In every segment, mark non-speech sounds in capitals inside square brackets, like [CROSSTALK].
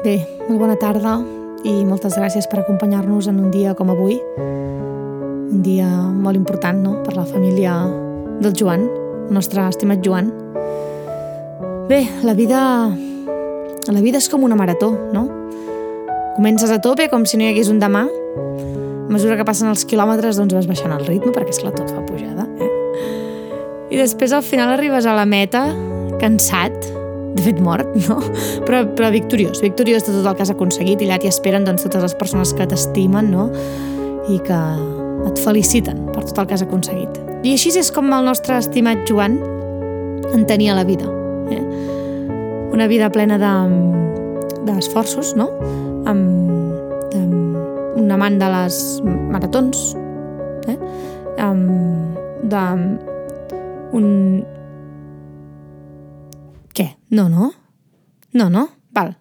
Bé, molt bona tarda i moltes gràcies per acompanyar-nos en un dia com avui. Un dia molt important, no?, per la família del Joan, el nostre estimat Joan. Bé, la vida... La vida és com una marató, no? Comences a tope com si no hi hagués un demà. A mesura que passen els quilòmetres, doncs vas baixant el ritme, perquè, és clar tot fa pujada, eh? I després al final arribes a la meta cansat, de fet mort, [LAUGHS] no? Però, però victoriós, victoriós de tot el que has aconseguit i allà t'hi esperen doncs, totes les persones que t'estimen, no? I que et feliciten per tot el que has aconseguit. I així és com el nostre estimat Joan entenia la vida. Eh? Una vida plena d'esforços, de, no? Amb, amb un amant de les maratons, eh? amb, de un què? No, no? No, no? Val.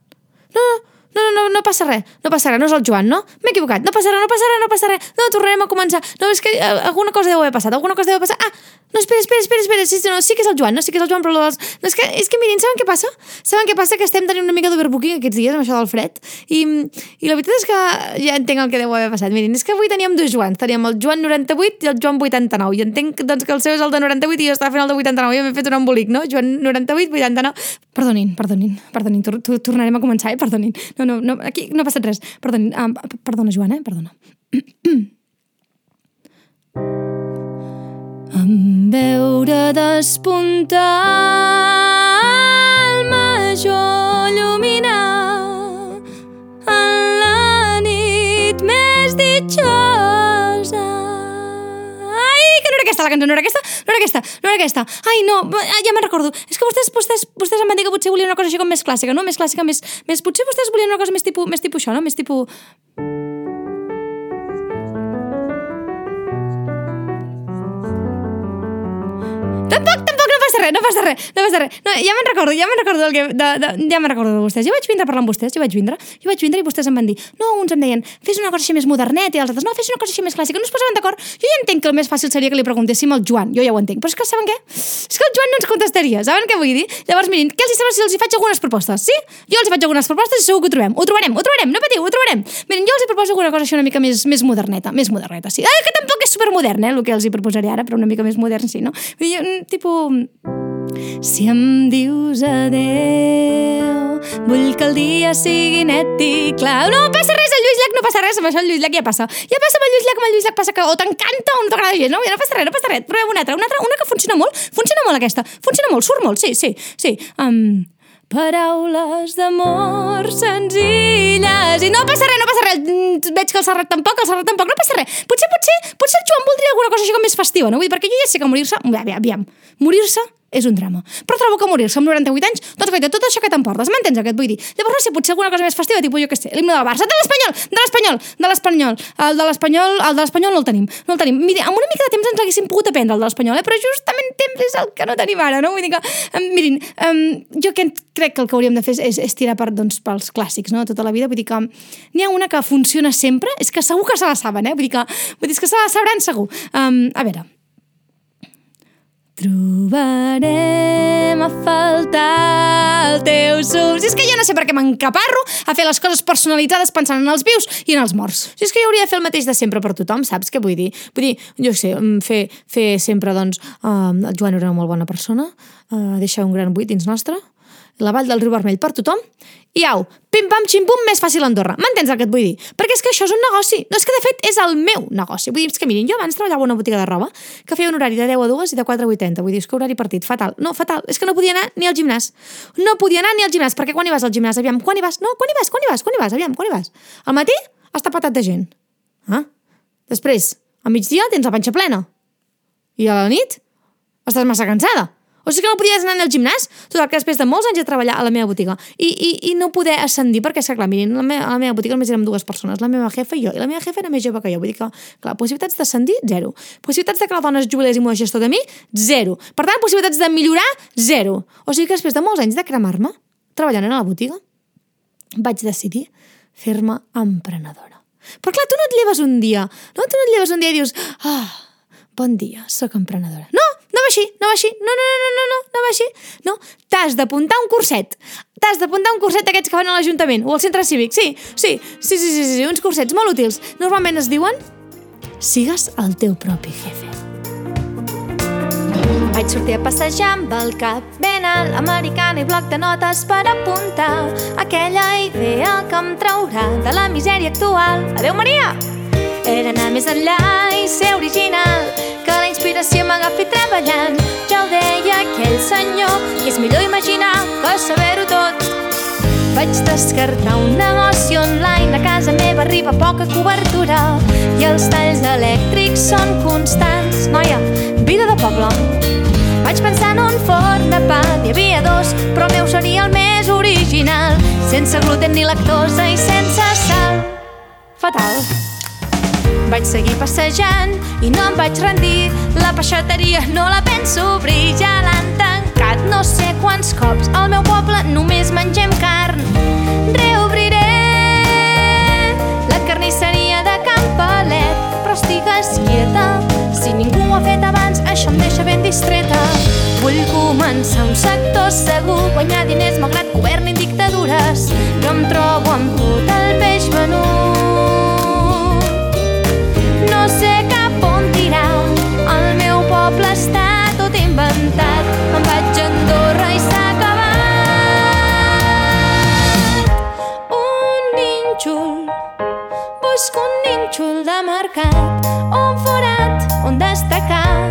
No, no, no, no, passa res, no passa res, no és el Joan, no? M'he equivocat, no passa res, no passa res, no passa res, no, tornarem a començar. No, és que eh, alguna cosa deu haver passat, alguna cosa deu haver passat. Ah, no, espera, espera, espera, espera, sí, no, sí que és el Joan, no, sí que és el Joan, però dels... No, és que, és que mirin, saben què passa? Saben què passa? Que estem tenint una mica d'overbooking aquests dies amb això del fred i, i la veritat és que ja entenc el que deu haver passat. Mirin, és que avui teníem dos Joans, teníem el Joan 98 i el Joan 89 i entenc doncs, que el seu és el de 98 i jo estava fent el de 89 i m'he fet un embolic, no? Joan 98, 89... Perdonin, perdonin, perdonin, tor tornarem a començar, eh? Perdonin. No, no, no, aquí no ha passat res. Perdonin, uh, perdona, Joan, eh? Perdona. [CLEARS THROAT] Em veure despuntar aquesta, no era aquesta. Ai, no, ja me'n recordo. És que vostès, vostès, vostès em van dir que potser volien una cosa així com més clàssica, no? Més clàssica, més, més... Potser vostès volien una cosa més tipus, més tipus això, no? Més tipus... Tampoc, res, no passa res, no passa res. No, ja me'n recordo, ja me'n recordo del que, de, de, ja me'n recordo de vostès. Jo vaig vindre a parlar amb vostès, jo vaig vindre, jo vaig vindre i vostès em van dir, no, uns em deien, fes una cosa així més moderneta i els altres, no, fes una cosa així més clàssica. No es posaven d'acord. Jo ja entenc que el més fàcil seria que li preguntéssim al Joan, jo ja ho entenc, però és que saben què? És que el Joan no ens contestaria, saben què vull dir? Llavors, mirin, què els sembla si els hi faig algunes propostes, sí? Jo els hi faig algunes propostes i segur que ho trobem, ho trobarem, ho trobarem, no patiu, ho trobarem. Miren, jo els hi proposo alguna cosa així una mica més, més moderneta, més moderneta, sí. Ah, que tampoc és supermodern, eh, el que els hi proposaré ara, però una mica més modern, sí, no? Vull dir, tipus si em dius adeu, vull que el dia sigui net i clar. No passa res, el Lluís Llach no passa res, amb això el Lluís Llach ja passa. Ja passa amb el Lluís Llach, amb el Lluís Llach passa que o t'encanta o no t'agrada gens, no? Ja no passa res, no passa res. Provem una altra, una altra, una que funciona molt, funciona molt aquesta, funciona molt, surt molt, sí, sí, sí. Um, Paraules d'amor senzilles... I no passa res, no passa res. Veig que el Serrat tampoc, el Serrat tampoc, no passa res. Potser, potser, potser el Joan voldria alguna cosa així com més festiva, no? Vull dir, perquè jo ja sé que morir-se... Aviam, aviam. Morir-se és un drama. Però trobo que morir-se amb 98 anys, doncs gaita, tot això que t'emportes, m'entens el que et vull dir? Llavors no sé, potser alguna cosa més festiva, tipus, jo què sé, l'himne del Barça, de l'Espanyol, de l'Espanyol, de l'Espanyol, el de l'Espanyol, el de l'Espanyol no el tenim, no el tenim. Mira, amb una mica de temps ens l'haguéssim pogut aprendre el de l'Espanyol, eh? però justament temps és el que no tenim ara, no? Vull dir que, um, mirin, um, jo que crec que el que hauríem de fer és, és tirar per, doncs, pels clàssics, no?, tota la vida, vull dir que n'hi ha una que funciona sempre, és que segur que se la saben, eh? Vull dir que, vull dir que se la sabran segur. Um, a veure, Trobarem a faltar el teu. Si és que jo no sé per què m'encaparro a fer les coses personalitzades pensant en els vius i en els morts. Si és que jo hauria de fer el mateix de sempre per tothom, saps què vull dir? Vull dir, jo sé, fer, fer sempre, doncs, uh, el Joan era una molt bona persona, uh, deixar un gran buit dins nostre, la vall del riu Vermell per tothom, i au, pim-pam, xim-pum, més fàcil Andorra. M'entens el que et vull dir? Perquè és que això és un negoci. No és que, de fet, és el meu negoci. Vull dir, és que mirin, jo abans treballava a una botiga de roba que feia un horari de 10 a 2 i de 4 a 80. Vull dir, és que horari partit, fatal. No, fatal. És que no podia anar ni al gimnàs. No podia anar ni al gimnàs, perquè quan hi vas al gimnàs, aviam, quan hi vas? No, quan hi vas? Quan hi vas? Quan hi vas? Aviam, quan hi vas? Al matí està patat de gent. Ah? Després, al migdia tens la panxa plena. I a la nit estàs massa cansada. O sigui que no podies anar al gimnàs, tot el que després de molts anys de treballar a la meva botiga i, i, i no poder ascendir, perquè, és clar, mirin, la meva, a la meva botiga només érem dues persones, la meva jefa i jo, i la meva jefa era més jove que jo, vull dir que, clar, possibilitats d'ascendir, zero. Possibilitats de que la dona es jubilés i m'ho tot a mi, zero. Per tant, possibilitats de millorar, zero. O sigui que després de molts anys de cremar-me, treballant a la botiga, vaig decidir fer-me emprenedora. Però clar, tu no et lleves un dia, no? Tu no et lleves un dia i dius, ah, bon dia, sóc emprenedora. No, no va així, no va així, no, no, no, no, no, no va així. No, t'has d'apuntar un curset. T'has d'apuntar un curset d'aquests que van a l'Ajuntament o al centre cívic. Sí, sí, sí, sí, sí, sí, uns cursets molt útils. Normalment es diuen sigues el teu propi jefe. Vaig sortir a passejar amb el cap ben alt, americana i bloc de notes per apuntar aquella idea que em traurà de la misèria actual. Adéu, Maria! Era anar més enllà i ser original, m'agafi treballant. Ja ho deia aquell senyor, i és millor imaginar que saber-ho tot. Vaig descartar un negoci online, a casa meva arriba poca cobertura i els talls elèctrics són constants. Noia, vida de poble. Vaig pensar en un forn de pa, n'hi havia dos, però el meu seria el més original, sense gluten ni lactosa i sense sal. Fatal. Vaig seguir passejant i no em vaig rendir. La peixateria no la penso obrir, ja l'han tancat no sé quants cops. Al meu poble només mengem carn. Reobriré la carnisseria de Can Palet, però estigues quieta. Si ningú ho ha fet abans, això em deixa ben distreta. Vull començar un sector segur, nínxol de mercat, un forat on destacar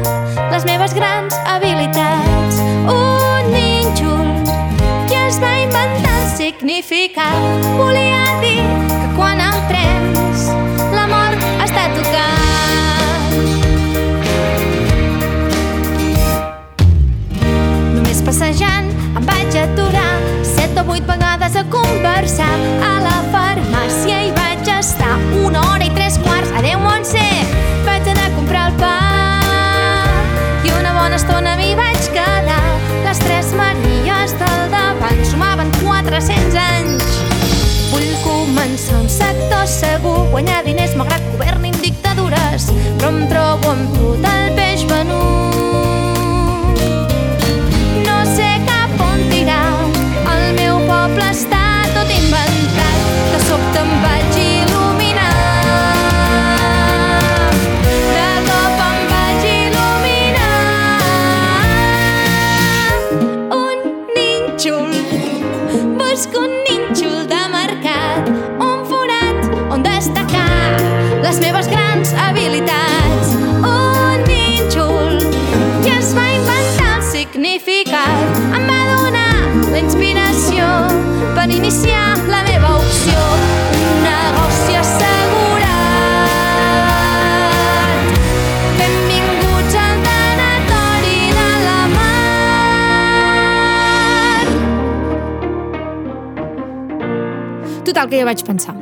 les meves grans habilitats. Un nínxol que es va inventar el significat. Volia dir que quan em prens la mort està tocant. Només passejant em vaig aturar set o vuit vegades a conversar a la farmàcia i vaig estar una hora estona m'hi vaig quedar. Les tres Maries del davant sumaven 400 anys. Vull començar un sector segur, guanyar diners malgrat governin dictadures, però em trobo per iniciar la meva opció. De la mar. Total, que jo vaig pensar.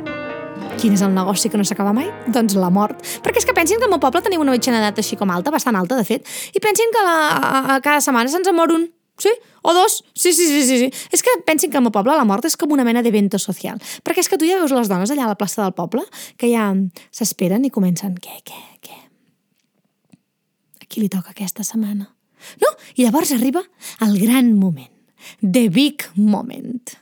Quin és el negoci que no s'acaba mai? Doncs la mort. Perquè és que pensin que al meu poble tenim una mitjana d'edat així com alta, bastant alta, de fet, i pensin que la, a, a cada setmana se'ns en mor un. Sí? O dos? Sí, sí, sí, sí, sí. És que pensin que al meu poble la mort és com una mena d'evento social. Perquè és que tu ja veus les dones allà a la plaça del poble que ja s'esperen i comencen què, què, què? A qui li toca aquesta setmana? No? I llavors arriba el gran moment. The big moment.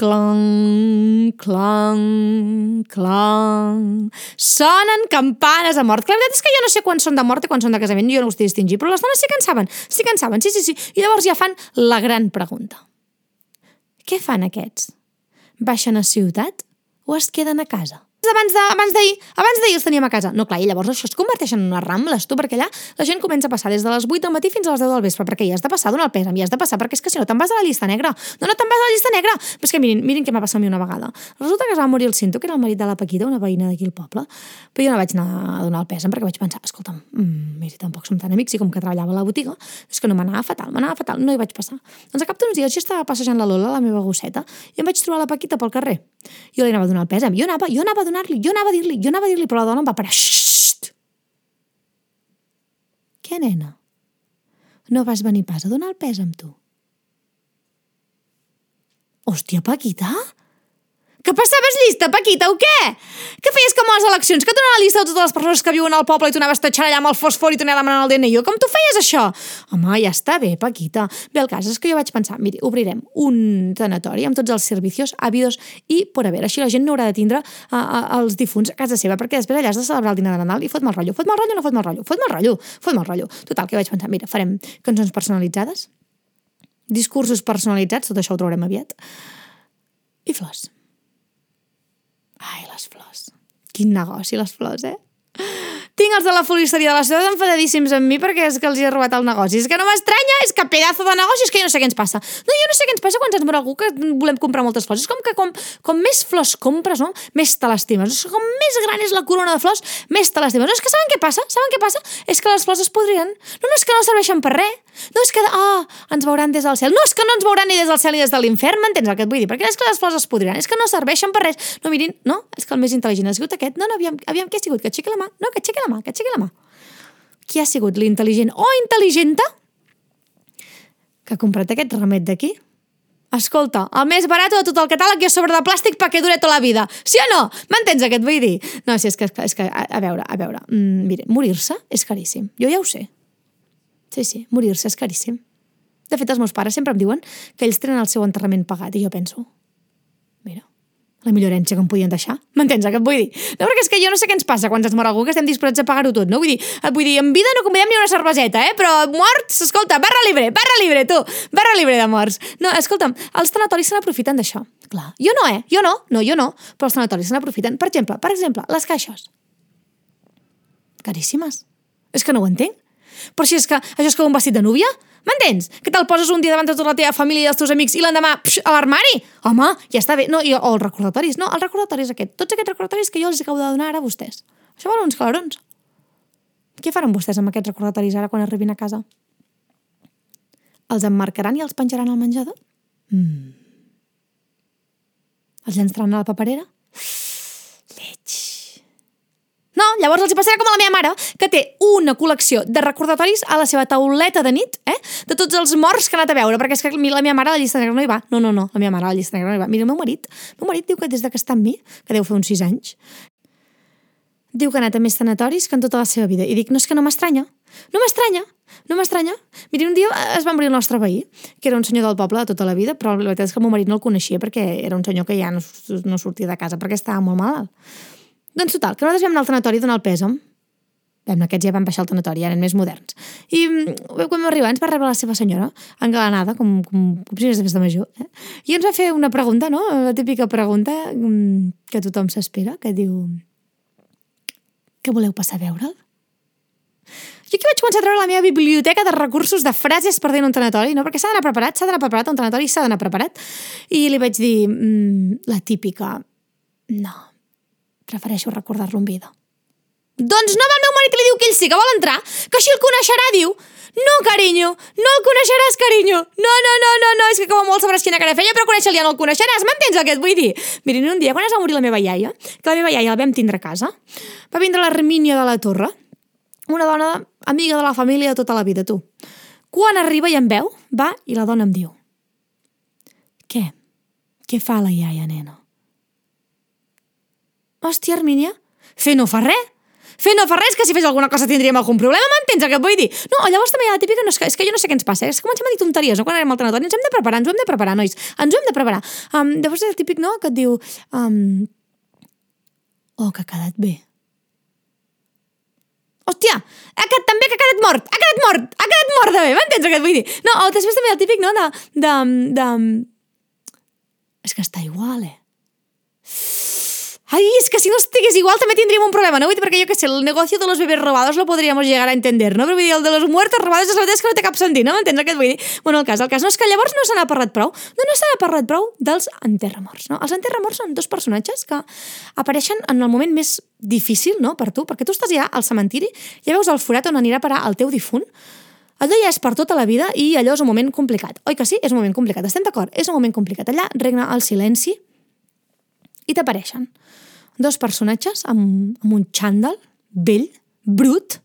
Clang, clang, clang... Sonen campanes a mort. Que la veritat és que jo no sé quan són de mort i quan són de casament, jo no ho estic distingir, però les dones sí que en saben, sí que en saben, sí, sí, sí. I llavors ja fan la gran pregunta. Què fan aquests? Baixen a ciutat o es queden a casa? Abans de- abans d'ahir abans d'ahir els teníem a casa. No, clar, i llavors això es converteix en unes rambles, tu, perquè allà la gent comença a passar des de les 8 del matí fins a les 10 del vespre, perquè hi has de passar donar el pèsam, hi has de passar, perquè és que si no te'n vas a la llista negra. No, no te'n vas a la llista negra. Però és que mirin, mirin què m'ha passat a mi una vegada. Resulta que es va morir el Cinto, que era el marit de la Paquita, una veïna d'aquí al poble, però jo no vaig anar a donar el pèsam perquè vaig pensar, escolta'm, mm, mira, tampoc som tan amics i com que treballava a la botiga, és que no m'anava fatal, m'anava fatal, no hi vaig passar. Doncs a cap d'uns dies jo estava passejant la Lola, la meva gosseta, i em vaig trobar la Paquita pel carrer. Jo li anava a donar el pèsam, jo anava, jo anava a donar-li, jo anava a dir-li, jo anava a dir-li, però la dona em va parar. Xxt! Què, nena? No vas venir pas a donar el pèsam, tu? Hòstia, Paquita? Que passaves llista, Paquita, o què? Què feies com a les eleccions? Que donaven la llista de totes les persones que viuen al poble i tu anaves tatxant allà amb el fosfor i tu anaves demanant el DNI? Com tu feies això? Home, ja està bé, Paquita. Bé, el cas és que jo vaig pensar, miri, obrirem un tanatori amb tots els servicios habidos i por haver. Així la gent no haurà de tindre uh, els difunts a casa seva, perquè després allà has de celebrar el dinar de Nadal i fot mal rotllo. Fot mal rotllo no fot mal rotllo? Fot mal rotllo, fot mal rotllo. Total, que vaig pensar, mira, farem cançons personalitzades, discursos personalitzats, tot això ho trobarem aviat, i flors. Ai, les flors. Quin negoci, les flors, eh? Tinc els de la floristeria de la ciutat enfadadíssims amb mi perquè és que els hi he robat el negoci. És que no m'estranya, és que pedazo de negoci, és que jo no sé què ens passa. No, jo no sé què ens passa quan ens mor algú que volem comprar moltes flors. És com que com, com més flors compres, no? més te l'estimes. És com més gran és la corona de flors, més te l'estimes. No, és que saben què passa? Saben què passa? És que les flors es podrien. No, no és que no serveixen per res. No és que, ah, ens veuran des del cel. No és que no ens veuran ni des del cel ni des de l'infern, m'entens el que et vull dir? Perquè és que les flors es podriran, és que no serveixen per res. No, mirin, no, és que el més intel·ligent ha sigut aquest. No, no, aviam, aviam què ha sigut? Que aixequi la mà. No, que aixequi la mà, que aixequi la mà. Qui ha sigut l'intel·ligent o intel·ligenta que ha comprat aquest remet d'aquí? Escolta, el més barat de tot el catàleg i a sobre de plàstic perquè dure tota la vida. Sí o no? M'entens què et vull dir? No, sí, és que, és que a, a veure, a veure. Mm, mire, morir-se és caríssim. Jo ja ho sé. Sí, sí, morir-se és caríssim. De fet, els meus pares sempre em diuen que ells tenen el seu enterrament pagat i jo penso, la millor herència que em podien deixar. M'entens què et vull dir? No, perquè és que jo no sé què ens passa quan ens mor algú, que estem disposats a pagar-ho tot, no? Vull dir, et vull dir, en vida no convidem ni una cerveseta, eh? Però morts, escolta, barra libre, barra libre, tu, barra libre de morts. No, escolta'm, els tanatoris se n'aprofiten d'això. Clar, jo no, eh? Jo no, no, jo no, però els tanatoris se n'aprofiten. Per exemple, per exemple, les caixes. Caríssimes. És que no ho entenc. Però si és que això és com un vestit de núvia, m'entens? Que te'l poses un dia davant de tota la teva família i els teus amics i l'endemà a l'armari? Home, ja està bé. No, i, o els recordatoris. No, els recordatoris aquest. Tots aquests recordatoris que jo els acabo de donar ara a vostès. Això val uns calarons. Què faran vostès amb aquests recordatoris ara quan arribin a casa? Els emmarcaran i els penjaran al menjador? Mm. Els llançaran a la paperera? Lleig. No, llavors els hi passarà com a la meva mare, que té una col·lecció de recordatoris a la seva tauleta de nit, eh? De tots els morts que ha anat a veure, perquè és que la meva mare a la llista negra no hi va. No, no, no, la meva mare a la llista negra no hi va. Mira, el meu marit, el meu marit diu que des de que està amb mi, que deu fer uns sis anys, diu que ha anat a més tanatoris que en tota la seva vida. I dic, no és que no m'estranya, no m'estranya, no m'estranya. Mira, un dia es va morir el nostre veí, que era un senyor del poble de tota la vida, però la veritat és que el meu marit no el coneixia perquè era un senyor que ja no, no sortia de casa perquè estava molt malalt. Doncs total, que nosaltres vam anar al tanatori a donar el pèsam. Vam, aquests ja van baixar al tanatori, eren més moderns. I quan vam arribar ens va rebre la seva senyora, engalanada, com, com, com si anés de festa major. Eh? I ens va fer una pregunta, no? La típica pregunta que tothom s'espera, que diu... Què voleu passar a veure'l? Jo aquí vaig començar a treure la meva biblioteca de recursos de frases per dir un tanatori, no? perquè s'ha d'anar preparat, s'ha d'anar preparat, un tanatori s'ha d'anar preparat. I li vaig dir, mm, la típica, no, prefereixo recordar-lo en vida. Doncs no va el meu marit li diu que ell sí que vol entrar, que així el coneixerà, diu. No, carinyo, no el coneixeràs, carinyo. No, no, no, no, no, és que com a molt sabràs quina cara feia, però conèixer-lo ja no el coneixeràs, m'entens el que et vull dir? Mirin, un dia, quan es va morir la meva iaia, que la meva iaia la vam tindre a casa, va vindre l'Hermínia de la Torre, una dona amiga de la família de tota la vida, tu. Quan arriba i em veu, va i la dona em diu Què? Què fa la iaia, nena? Hòstia, Hermínia, fer no fa res. Fer no fa res, que si fes alguna cosa tindríem algun problema, m'entens el que et vull dir? No, llavors també hi ha la típica, no, és, que, és que jo no sé què ens passa, és que comencem a dir tonteries, no? Quan anem al tanatori, ens hem de preparar, ens ho hem de preparar, nois, ens ho hem de preparar. Um, llavors és el típic, no?, que et diu... Um, oh, que ha quedat bé. Hòstia, ha quedat també que ha quedat mort, ha quedat mort, ha quedat mort de bé, m'entens el que et vull dir? No, o després també el típic, no, de... de, de... És que està igual, eh? Ay, es que si no estigués igual també tindríem un problema, no? Vull dir, perquè jo que sé, el negocio de los bebés robados lo podríamos llegar a entender, no? Però el de los muertos robados és la veritat és que no té cap sentit, no? M'entens el que et vull dir? Bueno, el cas, el cas no és que llavors no se n'ha parlat prou. No, no se n'ha parlat prou dels enterramorts, no? Els enterramorts són dos personatges que apareixen en el moment més difícil, no?, per tu, perquè tu estàs ja al cementiri, ja veus el forat on anirà a parar el teu difunt, allò ja és per tota la vida i allò és un moment complicat. Oi que sí? És un moment complicat. Estem d'acord? És un moment complicat. Allà regna el silenci i t'apareixen. Dos personatges amb, amb un xandall vell, brut,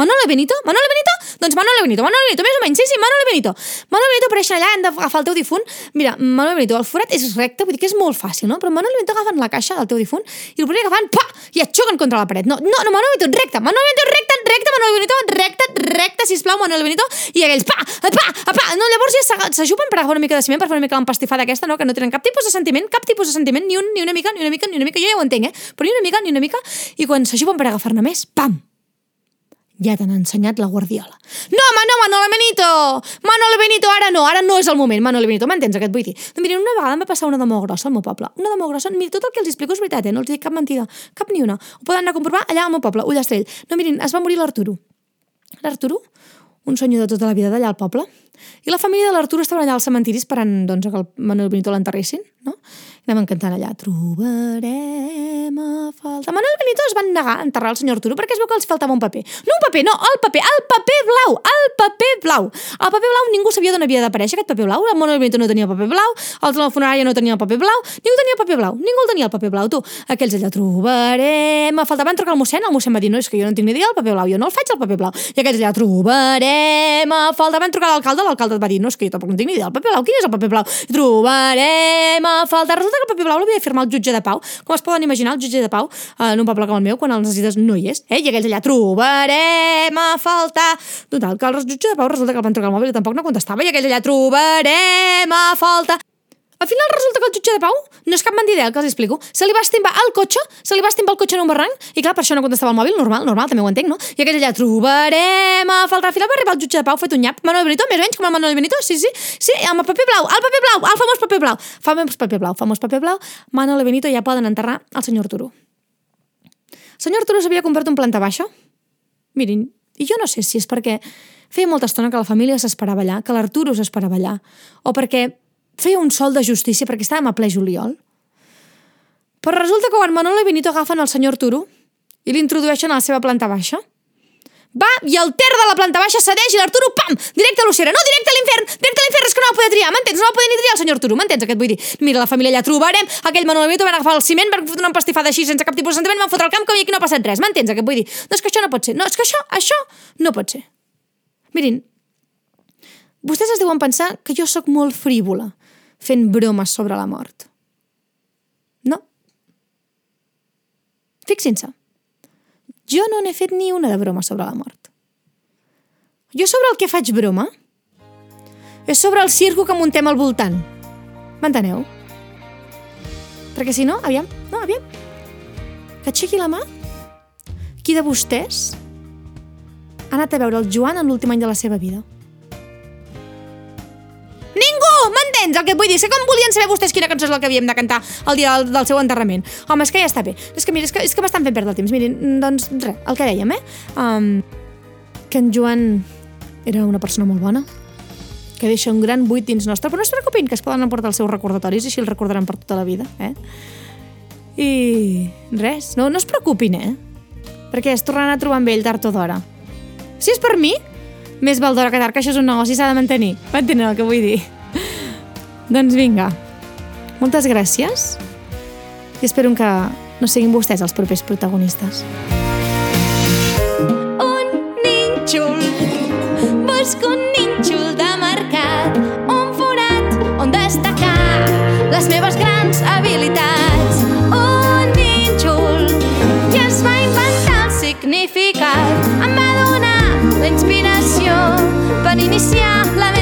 Manolo Benito? Manolo Benito? Doncs Manolo Benito, Manolo Benito, més o menys, sí, sí, Manolo Benito. Manolo Benito apareix allà, hem d'agafar el teu difunt. Mira, Manolo Benito, el forat és recte, vull dir que és molt fàcil, no? Però Manolo Benito agafen la caixa del teu difunt i el primer fan, pa, i et xoquen contra la paret. No, no, no Manolo Benito, recte, Manolo Benito, recte, recte, Manolo Benito, recte, recte, sisplau, Manolo Benito, i aquells, pa, pa, pa, no, llavors ja s'ajupen per agafar una mica de ciment, per fer una mica l'empastifada aquesta, no? Que no tenen cap tipus de sentiment, cap tipus de sentiment, ni, un, ni una mica, ni una mica, ni una mica, jo ja ho entenc, eh? Però ni una mica, ni una mica, i quan s'ajupen per agafar-ne més, pam, ja t'han ensenyat la guardiola. No, home, no, Manolo Benito! Manolo Benito, ara no, ara no és el moment, Manolo Benito, m'entens, aquest vull dir? Doncs miren, una vegada em va passar una de molt grossa al meu poble. Una de molt grossa, mira, tot el que els explico és veritat, eh? no els dic cap mentida, cap ni una. Ho poden anar a comprovar allà al meu poble, Ullastrell. No, mirin, es va morir l'Arturo. L'Arturo, un senyor de tota la vida d'allà al poble, i la família de l'Arturo estava allà al cementiri esperant doncs, que el Manolo Benito l'enterressin, no? Anem cantant allà. Trobarem a falta... Manuel Benito es van negar a enterrar el senyor Arturo perquè es veu que els faltava un paper. No un paper, no, el paper, el paper blau, el paper blau. El paper blau ningú sabia d'on havia d'aparèixer aquest paper blau. El Manuel Benito no tenia paper blau, el de la funerària no tenia el paper blau, ningú tenia paper blau, ningú el tenia el paper blau, tu. Aquells allà trobarem a falta. Van trucar al mossèn, el mossèn va dir, no, és que jo no tinc ni idea del paper blau, jo no el faig el paper blau. I aquells allà trobarem a falta. Van trucar a l'alcalde, l'alcalde va dir, no, és que jo tampoc no tinc ni idea del paper blau, quin és el paper blau? Trobarem a falta. Que el paper blau l'havia de firmar el jutge de pau. Com es poden imaginar, el jutge de pau, en un poble com el meu, quan el necessites no hi és. Eh? I aquells allà, trobarem a faltar... Total, que el jutge de pau resulta que el van trucar al mòbil i tampoc no contestava. I aquells allà, trobarem a faltar... Al final resulta que el jutge de Pau no és cap mentida el que els explico. Se li va estimbar el cotxe, se li va estimbar el cotxe en un barranc, i clar, per això no contestava el mòbil, normal, normal, també ho entenc, no? I aquell allà, trobarem a faltar. Al final va arribar el jutge de Pau fet un nyap. Manuel Benito, més o menys com el Manuel Benito, sí, sí, sí, amb el paper blau, el paper blau, el famós paper blau. Famós paper blau, famós paper blau, Manuel Benito ja poden enterrar el senyor Arturo. El senyor Arturo s'havia comprat un planta baixa. Mirin, i jo no sé si és perquè feia molta estona que la família s'esperava allà, que l'Arturo s'esperava allà, o perquè feia un sol de justícia perquè estàvem a ple juliol. Però resulta que quan Manolo i Benito agafen el senyor Arturo i l'introdueixen a la seva planta baixa, va i el ter de la planta baixa cedeix i l'Arturo, pam, directe a l'ocera, no, directe a l'infern, directe a l'infern, és que no va poder triar, m'entens? No va poder ni triar el senyor Arturo, m'entens? Aquest vull dir, mira, la família allà trobarem, aquell Manolo Benito van agafar el ciment, van fotre una empastifada així sense cap tipus de sentiment, van fotre el camp com i aquí no ha passat res, m'entens? Aquest vull dir, no, és que això no pot ser, no, és que això, això no pot ser. Mirin, vostès es deuen pensar que jo sóc molt frívola, fent bromes sobre la mort. No. Fixin-se. Jo no n'he fet ni una de broma sobre la mort. Jo sobre el que faig broma és sobre el circo que muntem al voltant. M'enteneu? Perquè si no, aviam, no, aviam. Que aixequi la mà. Qui de vostès ha anat a veure el Joan en l'últim any de la seva vida? El que et vull dir? Sé com volien saber vostès quina cançó és la que havíem de cantar el dia del, del seu enterrament. Home, és que ja està bé. És que, mira, és que, és que m'estan fent perdre el temps. Mirin, doncs, res, el que dèiem, eh? Um, que en Joan era una persona molt bona, que deixa un gran buit dins nostre, però no es preocupin, que es poden emportar els seus recordatoris i així el recordaran per tota la vida, eh? I res, no, no es preocupin, eh? Perquè es tornaran a trobar amb ell tard o d'hora. Si és per mi, més val d'hora que tard, que això és un negoci s'ha de mantenir. M'entenen el que vull dir? Doncs vinga, moltes gràcies i espero que no siguin vostès els propers protagonistes. Un nínxol, busco un nínxol de mercat, un forat on destacar les meves grans habilitats. Un nínxol que es va inventar el significat, em va donar la inspiració per iniciar la